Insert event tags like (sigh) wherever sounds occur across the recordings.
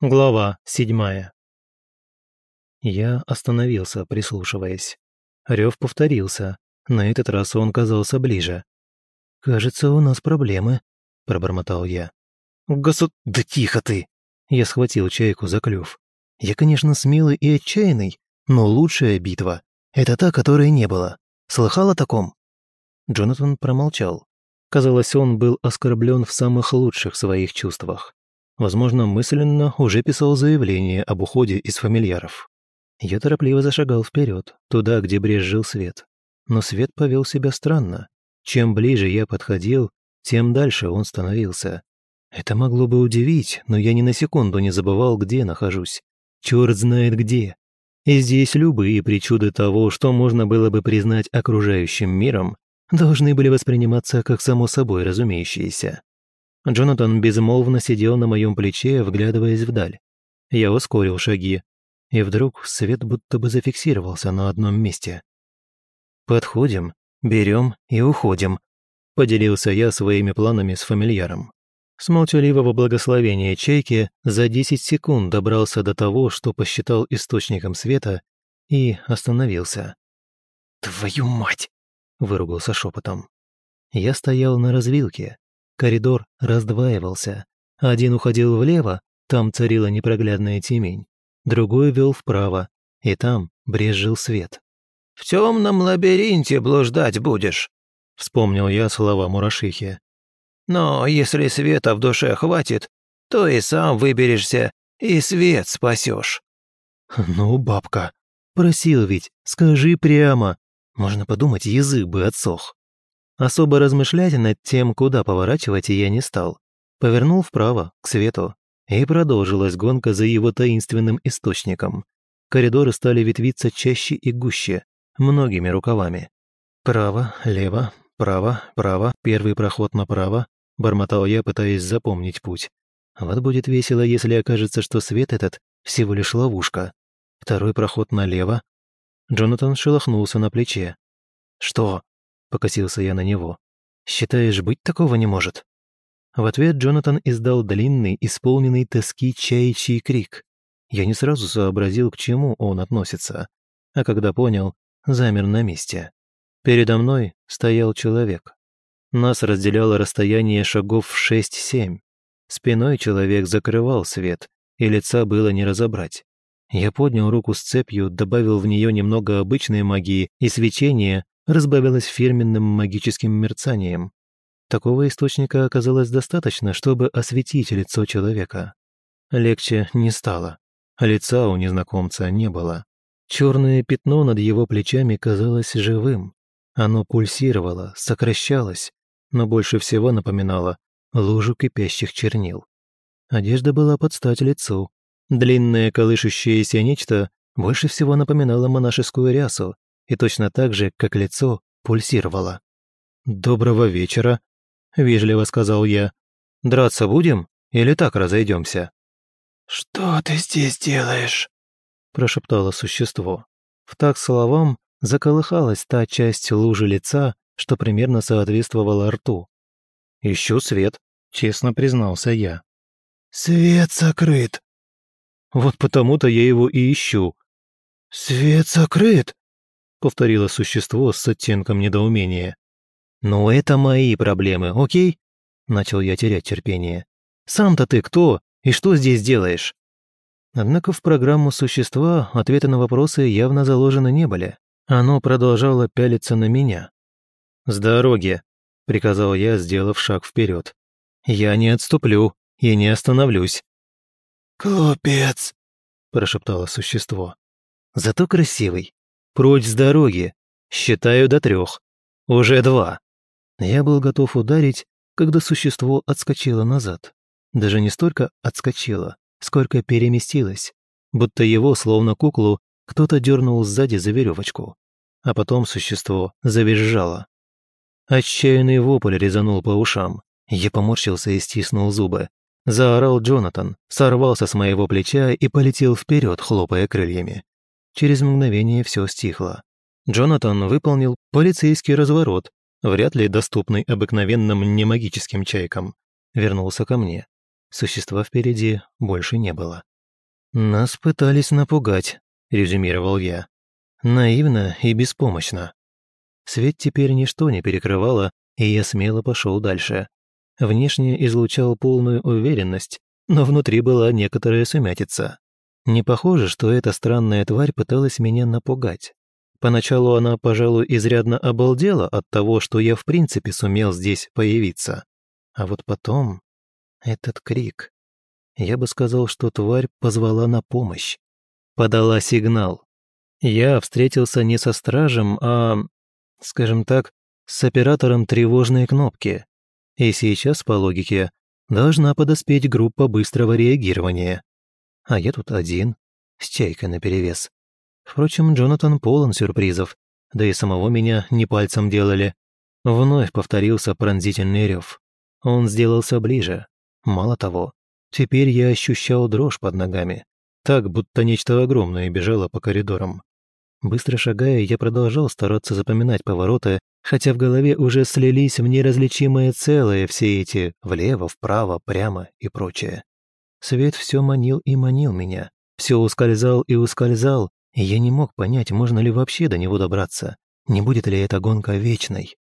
Глава седьмая. Я остановился, прислушиваясь. Рев повторился. На этот раз он казался ближе. «Кажется, у нас проблемы», — пробормотал я. «Госуд... Да тихо ты!» Я схватил чайку за клюв. «Я, конечно, смелый и отчаянный, но лучшая битва — это та, которой не было. Слыхал о таком?» Джонатан промолчал. Казалось, он был оскорблен в самых лучших своих чувствах. Возможно, мысленно уже писал заявление об уходе из фамильяров. Я торопливо зашагал вперед, туда, где брезжил свет. Но свет повел себя странно. Чем ближе я подходил, тем дальше он становился. Это могло бы удивить, но я ни на секунду не забывал, где нахожусь. Черт знает где. И здесь любые причуды того, что можно было бы признать окружающим миром, должны были восприниматься как само собой разумеющиеся. Джонатан безмолвно сидел на моем плече, вглядываясь вдаль. Я ускорил шаги, и вдруг свет будто бы зафиксировался на одном месте. «Подходим, берем и уходим», — поделился я своими планами с фамильяром. С молчаливого благословения чайки за 10 секунд добрался до того, что посчитал источником света, и остановился. «Твою мать!» — выругался шепотом. Я стоял на развилке, Коридор раздваивался. Один уходил влево, там царила непроглядная темень. Другой вел вправо, и там брезжил свет. «В темном лабиринте блуждать будешь», — вспомнил я слова Мурашихи. «Но если света в душе хватит, то и сам выберешься, и свет спасешь». (laughs) «Ну, бабка, просил ведь, скажи прямо. Можно подумать, язык бы отсох». Особо размышлять над тем, куда поворачивать, я не стал. Повернул вправо, к свету, и продолжилась гонка за его таинственным источником. Коридоры стали ветвиться чаще и гуще, многими рукавами. Право, лево, право, право, первый проход направо, бормотал я, пытаясь запомнить путь. Вот будет весело, если окажется, что свет этот всего лишь ловушка. Второй проход налево. Джонатан шелохнулся на плече. «Что?» — покосился я на него. «Считаешь, быть такого не может?» В ответ Джонатан издал длинный, исполненный тоски чаячий крик. Я не сразу сообразил, к чему он относится, а когда понял, замер на месте. Передо мной стоял человек. Нас разделяло расстояние шагов в 6-7. Спиной человек закрывал свет, и лица было не разобрать. Я поднял руку с цепью, добавил в нее немного обычной магии, и свечение разбавилась фирменным магическим мерцанием. Такого источника оказалось достаточно, чтобы осветить лицо человека. Легче не стало. Лица у незнакомца не было. Черное пятно над его плечами казалось живым. Оно пульсировало, сокращалось, но больше всего напоминало лужу кипящих чернил. Одежда была под стать лицу. Длинное колышущееся нечто больше всего напоминало монашескую рясу, и точно так же, как лицо, пульсировало. «Доброго вечера», — вежливо сказал я. «Драться будем или так разойдемся?» «Что ты здесь делаешь?» — прошептало существо. В так словам заколыхалась та часть лужи лица, что примерно соответствовала рту. «Ищу свет», — честно признался я. «Свет закрыт». «Вот потому-то я его и ищу». «Свет закрыт?» — повторило существо с оттенком недоумения. «Ну, это мои проблемы, окей?» — начал я терять терпение. «Сам-то ты кто и что здесь делаешь?» Однако в программу существа ответы на вопросы явно заложены не были. Оно продолжало пялиться на меня. «С дороги», — приказал я, сделав шаг вперед. «Я не отступлю и не остановлюсь». «Купец», — прошептало существо. «Зато красивый. Прочь с дороги. Считаю до трех. Уже два. Я был готов ударить, когда существо отскочило назад. Даже не столько отскочило, сколько переместилось, будто его, словно куклу, кто-то дернул сзади за веревочку. А потом существо завизжало. Отчаянный вопль резанул по ушам. Я поморщился и стиснул зубы. Заорал Джонатан, сорвался с моего плеча и полетел вперед, хлопая крыльями. Через мгновение все стихло. Джонатан выполнил полицейский разворот, вряд ли доступный обыкновенным немагическим чайкам. Вернулся ко мне. Существа впереди больше не было. «Нас пытались напугать», — резюмировал я. «Наивно и беспомощно». Свет теперь ничто не перекрывало, и я смело пошел дальше. Внешне излучал полную уверенность, но внутри была некоторая сумятица. Не похоже, что эта странная тварь пыталась меня напугать. Поначалу она, пожалуй, изрядно обалдела от того, что я в принципе сумел здесь появиться. А вот потом... Этот крик. Я бы сказал, что тварь позвала на помощь. Подала сигнал. Я встретился не со стражем, а, скажем так, с оператором тревожной кнопки. И сейчас, по логике, должна подоспеть группа быстрого реагирования а я тут один, с чайкой наперевес. Впрочем, Джонатан полон сюрпризов, да и самого меня не пальцем делали. Вновь повторился пронзительный рев. Он сделался ближе. Мало того, теперь я ощущал дрожь под ногами, так, будто нечто огромное бежало по коридорам. Быстро шагая, я продолжал стараться запоминать повороты, хотя в голове уже слились в неразличимое целое все эти влево, вправо, прямо и прочее. Свет все манил и манил меня, все ускользал и ускользал, и я не мог понять, можно ли вообще до него добраться, не будет ли эта гонка вечной.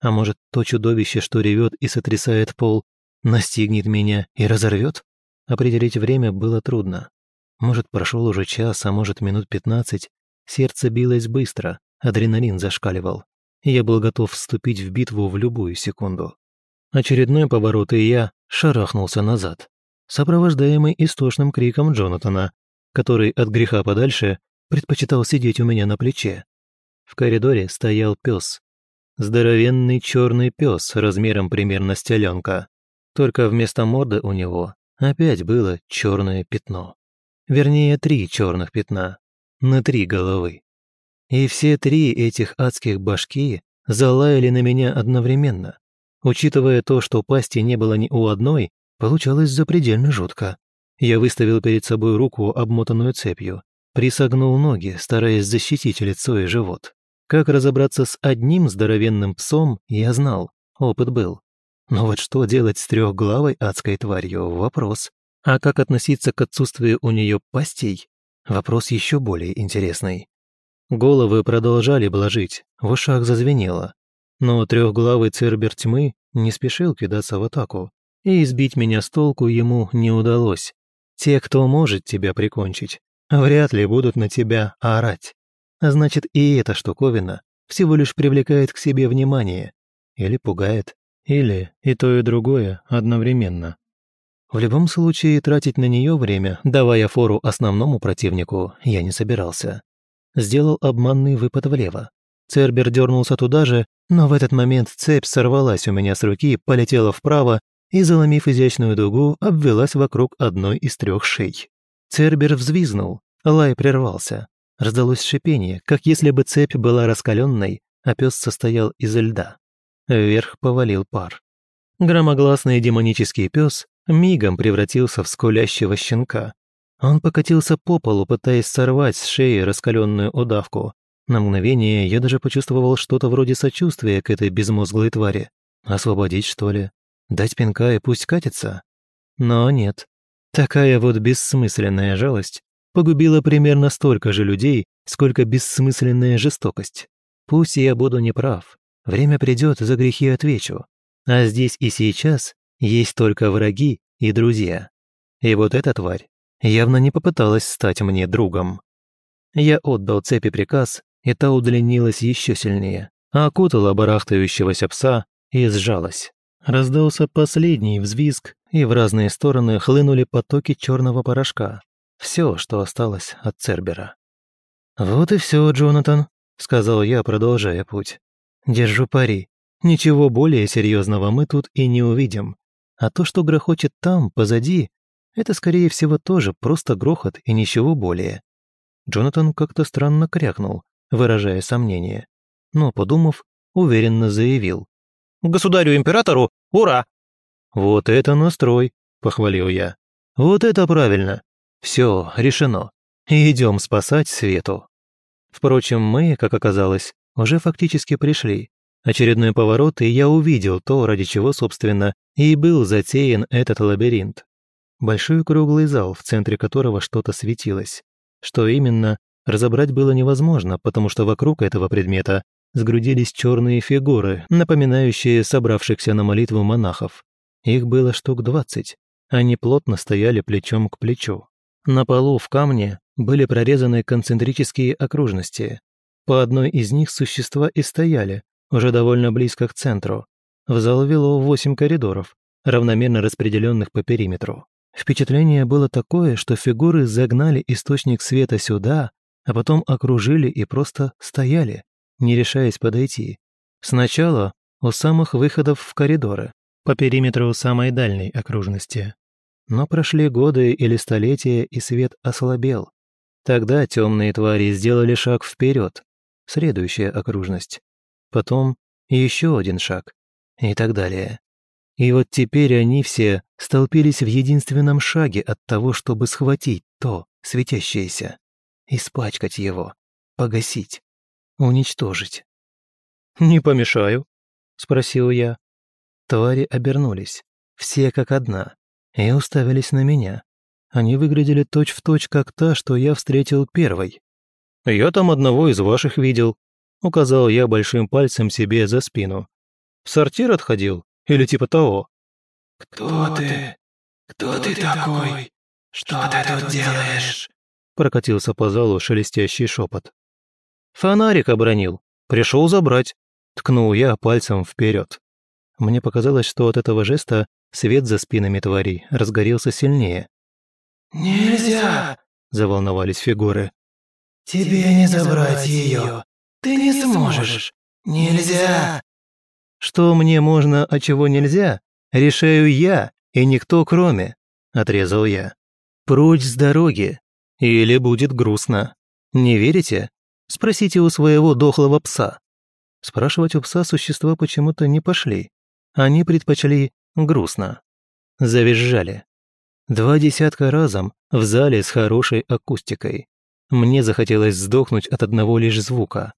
А может, то чудовище, что ревет и сотрясает пол, настигнет меня и разорвет? Определить время было трудно. Может, прошел уже час, а может, минут пятнадцать. Сердце билось быстро, адреналин зашкаливал. Я был готов вступить в битву в любую секунду. Очередной поворот, и я шарахнулся назад сопровождаемый истошным криком Джонатана, который от греха подальше предпочитал сидеть у меня на плече. В коридоре стоял пес. Здоровенный черный пес размером примерно с теленка. Только вместо морды у него опять было черное пятно. Вернее, три черных пятна. На три головы. И все три этих адских башки залаяли на меня одновременно. Учитывая то, что пасти не было ни у одной, Получалось запредельно жутко. Я выставил перед собой руку, обмотанную цепью, присогнул ноги, стараясь защитить лицо и живот. Как разобраться с одним здоровенным псом, я знал, опыт был. Но вот что делать с трехглавой адской тварью – вопрос. А как относиться к отсутствию у нее пастей – вопрос еще более интересный. Головы продолжали блажить, в ушах зазвенело. Но трехглавый цербер тьмы не спешил кидаться в атаку и избить меня с толку ему не удалось. Те, кто может тебя прикончить, вряд ли будут на тебя орать. А значит, и эта штуковина всего лишь привлекает к себе внимание. Или пугает, или и то, и другое одновременно. В любом случае, тратить на нее время, давая фору основному противнику, я не собирался. Сделал обманный выпад влево. Цербер дернулся туда же, но в этот момент цепь сорвалась у меня с руки, полетела вправо и, заломив изящную дугу, обвелась вокруг одной из трех шей. Цербер взвизнул, лай прервался. Раздалось шипение, как если бы цепь была раскаленной, а пес состоял из льда. Вверх повалил пар. Громогласный демонический пес мигом превратился в скулящего щенка. Он покатился по полу, пытаясь сорвать с шеи раскаленную удавку. На мгновение я даже почувствовал что-то вроде сочувствия к этой безмозглой твари. Освободить, что ли? Дать пинка и пусть катится? Но нет. Такая вот бессмысленная жалость погубила примерно столько же людей, сколько бессмысленная жестокость. Пусть я буду неправ, время придет, за грехи отвечу. А здесь и сейчас есть только враги и друзья. И вот эта тварь явно не попыталась стать мне другом. Я отдал цепи приказ, и та удлинилась еще сильнее, окутала барахтающегося пса и сжалась. Раздался последний взвизг, и в разные стороны хлынули потоки черного порошка. Все, что осталось от Цербера. «Вот и все, Джонатан», — сказал я, продолжая путь. «Держу пари. Ничего более серьезного мы тут и не увидим. А то, что грохочет там, позади, это, скорее всего, тоже просто грохот и ничего более». Джонатан как-то странно крякнул, выражая сомнение. Но, подумав, уверенно заявил. Государю-императору, ура!» «Вот это настрой!» – похвалил я. «Вот это правильно! Все, решено. Идем спасать Свету». Впрочем, мы, как оказалось, уже фактически пришли. Очередной поворот, и я увидел то, ради чего, собственно, и был затеян этот лабиринт. Большой круглый зал, в центре которого что-то светилось. Что именно, разобрать было невозможно, потому что вокруг этого предмета сгрудились черные фигуры, напоминающие собравшихся на молитву монахов. Их было штук двадцать. Они плотно стояли плечом к плечу. На полу в камне были прорезаны концентрические окружности. По одной из них существа и стояли, уже довольно близко к центру. В зал вело восемь коридоров, равномерно распределенных по периметру. Впечатление было такое, что фигуры загнали источник света сюда, а потом окружили и просто стояли, не решаясь подойти. Сначала у самых выходов в коридоры, по периметру самой дальней окружности. Но прошли годы или столетия, и свет ослабел. Тогда темные твари сделали шаг вперед, следующая окружность. Потом еще один шаг. И так далее. И вот теперь они все столпились в единственном шаге от того, чтобы схватить то, светящееся, испачкать его, погасить, уничтожить. «Не помешаю?» — спросил я. Твари обернулись, все как одна, и уставились на меня. Они выглядели точь-в-точь, точь, как та, что я встретил первой. «Я там одного из ваших видел», — указал я большим пальцем себе за спину. «В сортир отходил? Или типа того?» «Кто ты? Кто ты такой? Что ты тут делаешь?» Прокатился по залу шелестящий шепот. «Фонарик обронил. Пришел забрать». Ткнул я пальцем вперед. Мне показалось, что от этого жеста свет за спинами тварей разгорелся сильнее. «Нельзя!» – заволновались фигуры. «Тебе не забрать ее. Ты не сможешь. Нельзя!» «Что мне можно, а чего нельзя, решаю я и никто кроме», – отрезал я. «Прочь с дороги, или будет грустно. Не верите? Спросите у своего дохлого пса». Спрашивать у пса существа почему-то не пошли. Они предпочли грустно. Завизжали. Два десятка разом в зале с хорошей акустикой. Мне захотелось сдохнуть от одного лишь звука.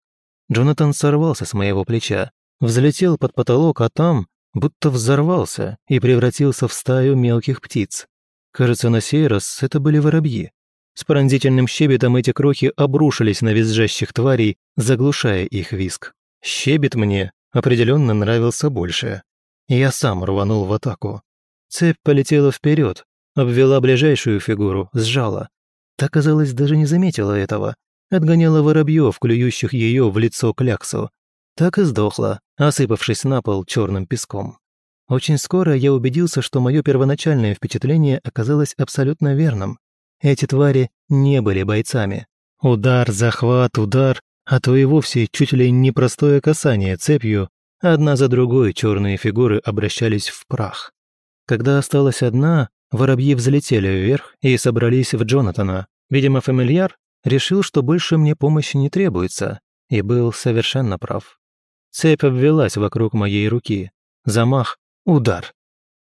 Джонатан сорвался с моего плеча, взлетел под потолок, а там будто взорвался и превратился в стаю мелких птиц. Кажется, на сей раз это были воробьи. С пронзительным щебетом эти крохи обрушились на визжащих тварей, заглушая их виск. Щебет мне определенно нравился больше. Я сам рванул в атаку. Цепь полетела вперед, обвела ближайшую фигуру, сжала. Та, казалось, даже не заметила этого. Отгоняла воробьев, клюющих ее в лицо кляксу. Так и сдохла, осыпавшись на пол черным песком. Очень скоро я убедился, что мое первоначальное впечатление оказалось абсолютно верным. Эти твари не были бойцами. Удар, захват, удар, а то и вовсе чуть ли не простое касание цепью, одна за другой черные фигуры обращались в прах. Когда осталась одна, воробьи взлетели вверх и собрались в Джонатана. Видимо, фамильяр решил, что больше мне помощи не требуется, и был совершенно прав. Цепь обвелась вокруг моей руки. Замах, удар.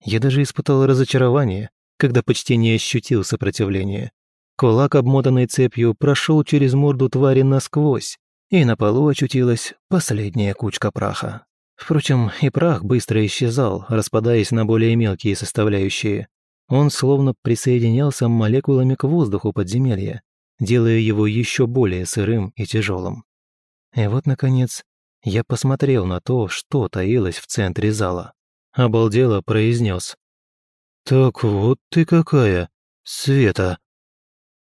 Я даже испытал разочарование, когда почти не ощутил сопротивления. Кулак, обмотанный цепью, прошел через морду твари насквозь, и на полу очутилась последняя кучка праха. Впрочем, и прах быстро исчезал, распадаясь на более мелкие составляющие. Он словно присоединялся молекулами к воздуху подземелья, делая его еще более сырым и тяжелым. И вот, наконец, я посмотрел на то, что таилось в центре зала. Обалдело произнес. «Так вот ты какая, Света!»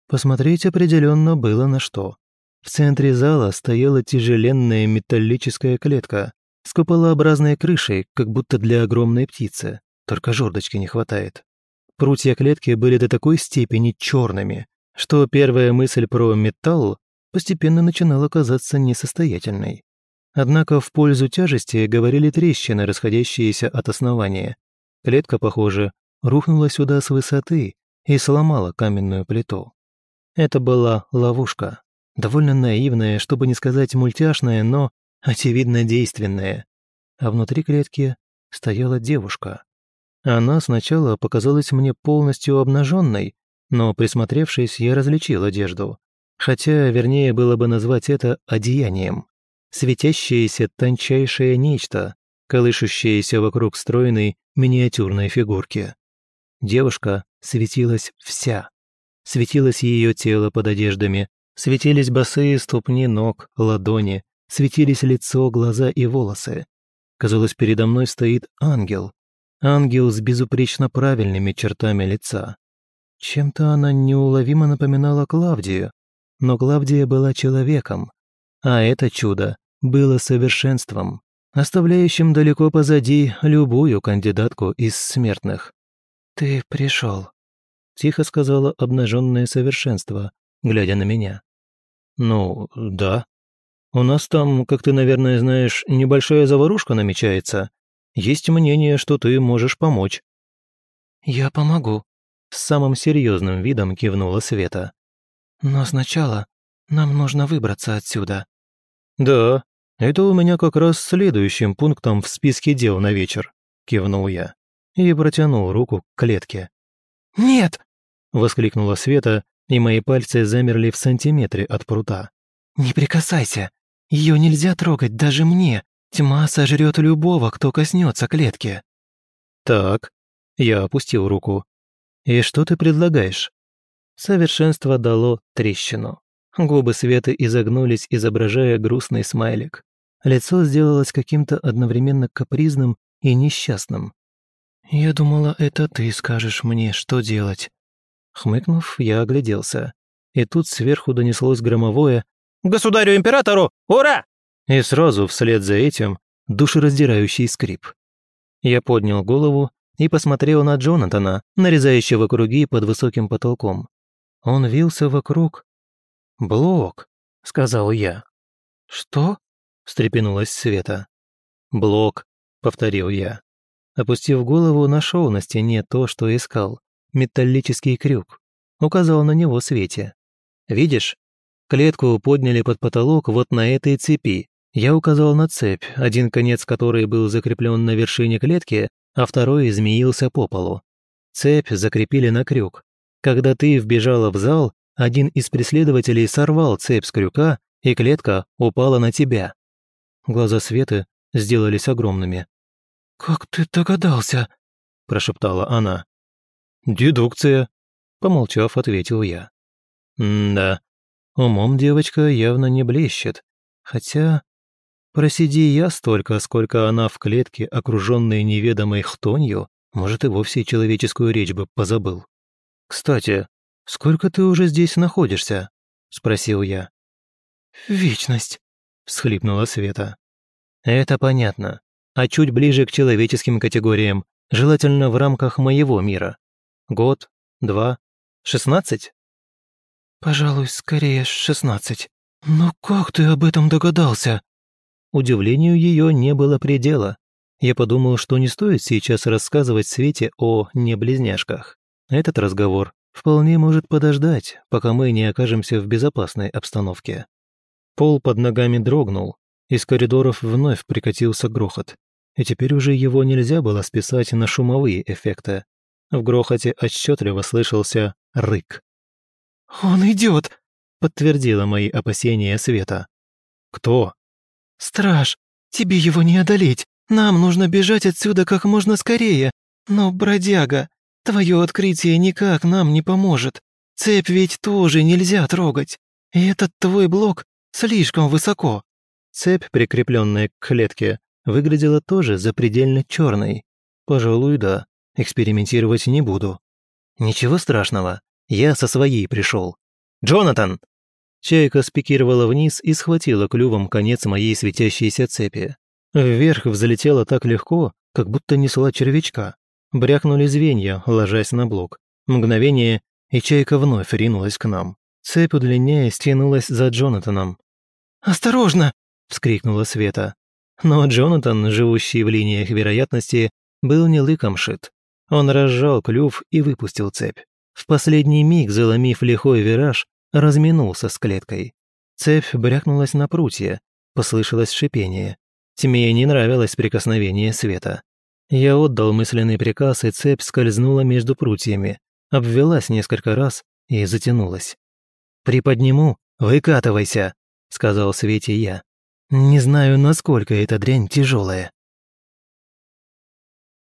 Посмотреть определенно было на что. В центре зала стояла тяжеленная металлическая клетка с куполообразной крышей, как будто для огромной птицы, только жердочки не хватает. Прутья клетки были до такой степени черными, что первая мысль про металл постепенно начинала казаться несостоятельной. Однако в пользу тяжести говорили трещины, расходящиеся от основания. Клетка, похоже, рухнула сюда с высоты и сломала каменную плиту. Это была ловушка. Довольно наивная, чтобы не сказать мультяшная, но, очевидно, действенная. А внутри клетки стояла девушка. Она сначала показалась мне полностью обнаженной, но, присмотревшись, я различил одежду. Хотя, вернее, было бы назвать это одеянием. Светящееся тончайшее нечто, колышущееся вокруг стройной миниатюрной фигурки. Девушка светилась вся. Светилось ее тело под одеждами, светились босые ступни ног, ладони, светились лицо, глаза и волосы. Казалось, передо мной стоит ангел. Ангел с безупречно правильными чертами лица. Чем-то она неуловимо напоминала Клавдию, но Клавдия была человеком, а это чудо было совершенством, оставляющим далеко позади любую кандидатку из смертных. «Ты пришел», — тихо сказала обнаженное совершенство, глядя на меня. «Ну, да. У нас там, как ты, наверное, знаешь, небольшая заварушка намечается. Есть мнение, что ты можешь помочь». «Я помогу», — с самым серьезным видом кивнула Света. «Но сначала нам нужно выбраться отсюда». «Да, это у меня как раз следующим пунктом в списке дел на вечер», — кивнул я и протянул руку к клетке. «Нет!» — воскликнула Света, и мои пальцы замерли в сантиметре от прута. «Не прикасайся! Ее нельзя трогать даже мне! Тьма сожрет любого, кто коснется клетки!» «Так», — я опустил руку. «И что ты предлагаешь?» Совершенство дало трещину. Губы Светы изогнулись, изображая грустный смайлик. Лицо сделалось каким-то одновременно капризным и несчастным. «Я думала, это ты скажешь мне, что делать». Хмыкнув, я огляделся. И тут сверху донеслось громовое «Государю-императору! Ура!» И сразу вслед за этим душераздирающий скрип. Я поднял голову и посмотрел на Джонатана, нарезающего круги под высоким потолком. Он вился вокруг, «Блок», — сказал я. «Что?» — встрепенулась Света. «Блок», — повторил я. Опустив голову, нашел на стене то, что искал. Металлический крюк. Указал на него Свете. «Видишь? Клетку подняли под потолок вот на этой цепи. Я указал на цепь, один конец которой был закреплен на вершине клетки, а второй измеился по полу. Цепь закрепили на крюк. Когда ты вбежала в зал, один из преследователей сорвал цепь с крюка, и клетка упала на тебя. Глаза Светы сделались огромными. «Как ты догадался?» – прошептала она. «Дедукция», – помолчав, ответил я. «Да, умом девочка явно не блещет. Хотя, просиди я столько, сколько она в клетке, окруженной неведомой хтонью, может, и вовсе человеческую речь бы позабыл. Кстати, «Сколько ты уже здесь находишься?» – спросил я. «Вечность», – всхлипнула Света. «Это понятно. А чуть ближе к человеческим категориям, желательно в рамках моего мира. Год, два, шестнадцать?» «Пожалуй, скорее шестнадцать. Но как ты об этом догадался?» Удивлению ее не было предела. Я подумал, что не стоит сейчас рассказывать Свете о неблизняшках. Этот разговор вполне может подождать, пока мы не окажемся в безопасной обстановке. Пол под ногами дрогнул, из коридоров вновь прикатился грохот, и теперь уже его нельзя было списать на шумовые эффекты. В грохоте отчетливо слышался рык. «Он идет!» — подтвердила мои опасения Света. «Кто?» «Страж! Тебе его не одолеть! Нам нужно бежать отсюда как можно скорее! Но, бродяга, Твое открытие никак нам не поможет. Цепь ведь тоже нельзя трогать. И этот твой блок слишком высоко». Цепь, прикрепленная к клетке, выглядела тоже запредельно черной. Пожалуй, да, экспериментировать не буду. Ничего страшного, я со своей пришел. «Джонатан!» Чайка спикировала вниз и схватила клювом конец моей светящейся цепи. Вверх взлетела так легко, как будто несла червячка. Брякнули звенья, ложась на блок. Мгновение, и чайка вновь ринулась к нам. Цепь, удлиняясь, тянулась за Джонатаном. «Осторожно!» – вскрикнула Света. Но Джонатан, живущий в линиях вероятности, был не лыком шит. Он разжал клюв и выпустил цепь. В последний миг, заломив лихой вираж, разминулся с клеткой. Цепь брякнулась на прутье, послышалось шипение. Тьме не нравилось прикосновение света. Я отдал мысленный приказ, и цепь скользнула между прутьями, обвелась несколько раз и затянулась. «Приподниму, выкатывайся», — сказал Свете я. «Не знаю, насколько эта дрянь тяжелая.